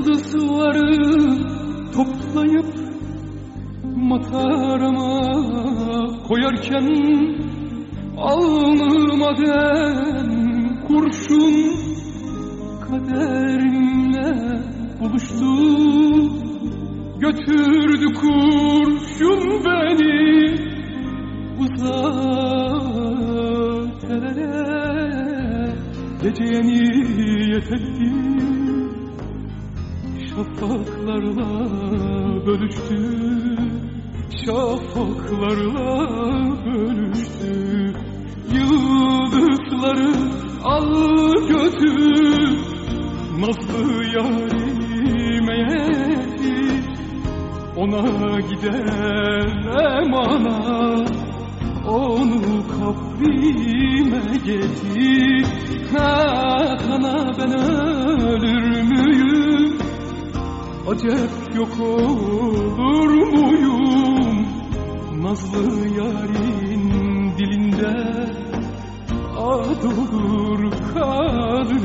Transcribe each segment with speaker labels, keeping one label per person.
Speaker 1: yıldızları toplayıp matarama koyarken alnıma den kurşun kaderimle buluştu götürdü kurşun beni uzak terere geceye niyet ettim Şafaklarla bölüştü. Şafaklarla bölüştü. Yıldızları al götür Nazlı yarime yedir Ona gider ana Onu kabrime getir. Ha Acep yok olur muyum? Nazlı yarın dilinde Ad olur kalır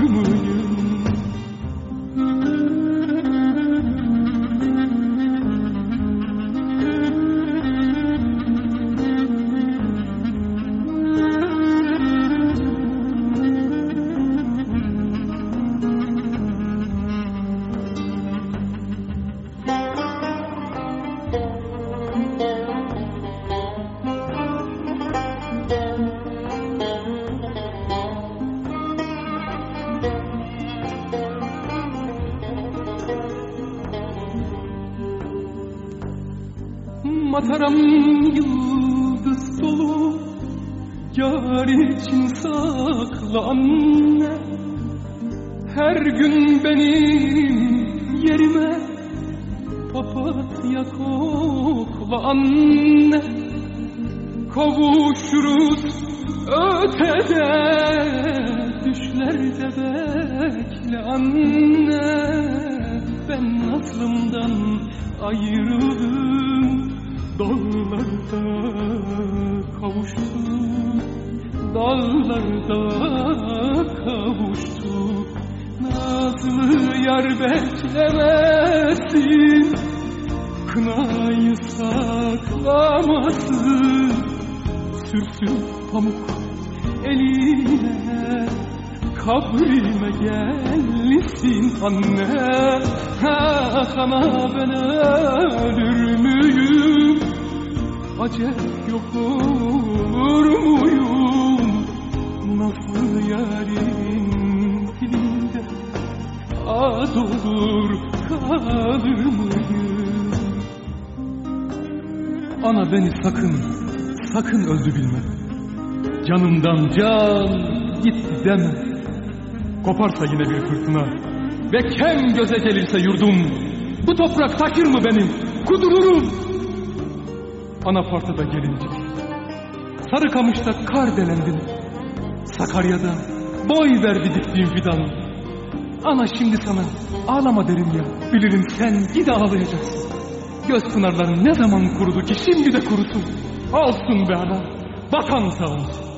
Speaker 1: Mataram yıldız dolu. Yar için sakla anne. Her gün benim yerime Papatya kokla anne. Kavuşuruz ötede Düşlerde bekle anne. Ben Nazlımdan ayrıldım Nazlı yar beklemesin. Kınayı saklamasın. Sürsün pamuk eline. Kabrime gelsin anne. Ha sana ben ölür müyüm? Acep yok olur muyum? Nasıl dilinde Olur kalır mıyım Ana beni sakın, sakın öldü bilme. Canımdan can gitti deme. Koparsa yine bir fırtına Ve kem göze gelirse yurdum. Bu toprak taşır mı benim? Kudururum. Anapartada gelince. Sarıkamış'ta kar delendin. Sakarya'da boy verdi diktiğim fidan Ana şimdi sana ağlama derim ya. Bilirim sen gide ağlayacaksın. Göz pınarların ne zaman kurudu ki şimdi de kurusun. Olsun be ana Vatan sağ olsun